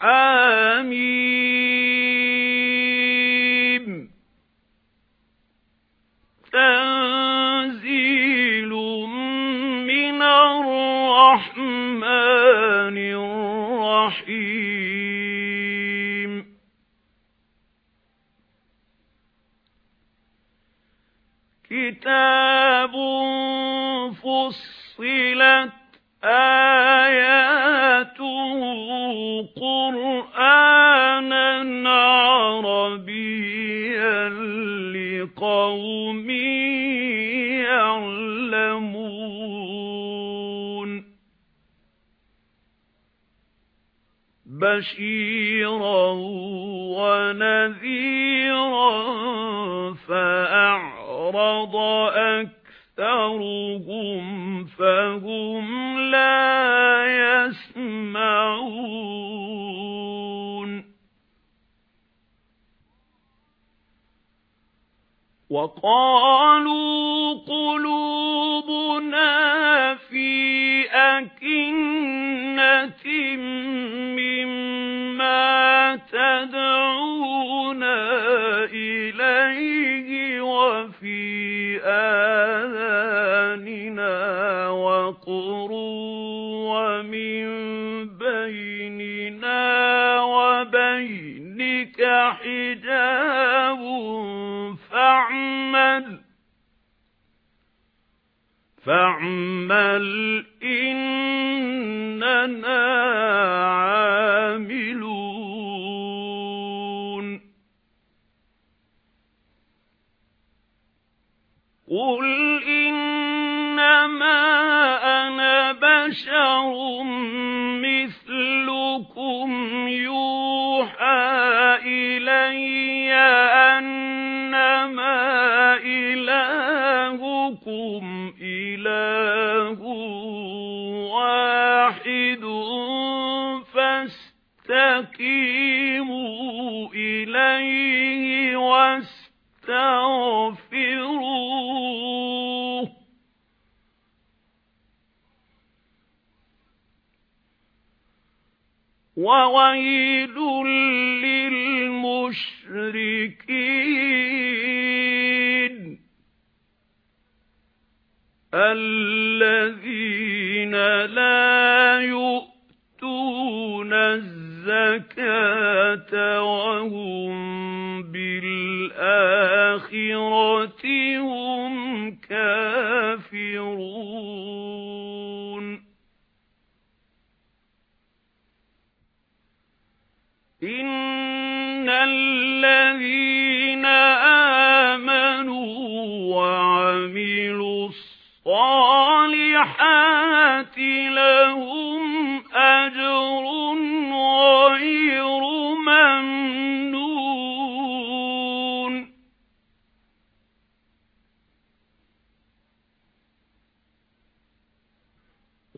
حَمِيمٌ تَنزِيلٌ مِنَ الرَّحْمَنِ الرَّحِيمِ. كِتَابٌ فُصِّلَتْ آيَاتُهُ قُرْآنًا عَرَبِيًّا لِقَوْمٍ يَعْلَمُونَ. بَشِيرًا وَنَذِيرًا فَأَعْرَضَ أَكْثَرُهُمْ فَهُمْ لَا يَسْمَعُونَ وَقَالُوا قُلُوبُنَا فِي أَكِنَّةٍ وَقْرٌ وَمِن بَيْنِنَا وَبَيْنِكَ حِجَابٌ فَاعْمَلْ إِنَّنَا بَشَرٌ مِثْلُكُمْ يُوحَى إِلَيَّ أَنَّمَا إِلَٰهُكُمْ إِلَٰهٌ وَاحِدٌ فَاسْتَقِيمُوا إِلَيْهِ وَاسْتَغْفِرُوهُ. وَوَيْلٌ لِّلْمُشْرِكِينَ الَّذِينَ لَا يُؤْتُونَ الزَّكَاةَ وَهُمْ بِالْآخِرَةِ هُمْ الَّذِينَ آمَنُوا وَعَمِلُوا الصَّالِحَاتِ لَهُمْ أَجْرٌ غَيْرُ مَمْنُونٍ.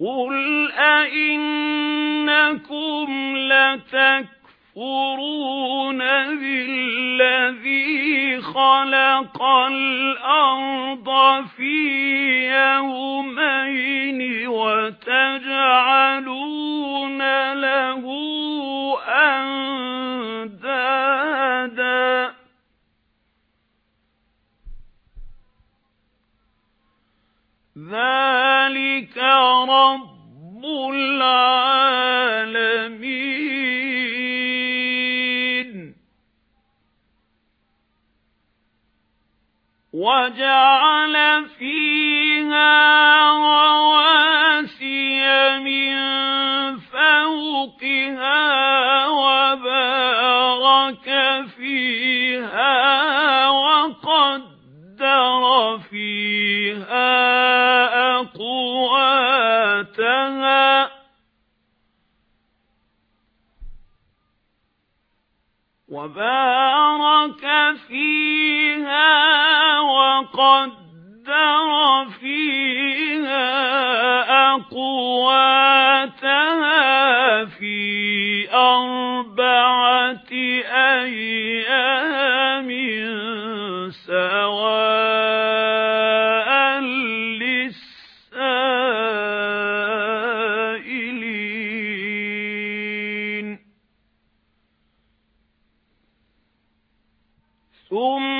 قُلْ أَئِنَّكُمْ لَتَكْفُرُونَ يَكْفُرُونَ بِالَّذِي خَلَقَ الْأَرْضَ فِي يَوْمَيْنِ وَتَجْعَلُونَ لَهُ أَندَادًا وَجَعَلَ فِيهَا رَوَاسِيَ مِن فَوْقِهَا وَبَارَكَ فِيهَا وَقَدَّرَ فِيهَا أَقْوَاتَهَا. وَبَارَكَ فِيهَا وقدر فيها أقواتها في أربعة أيام سواء للسائلين. ثم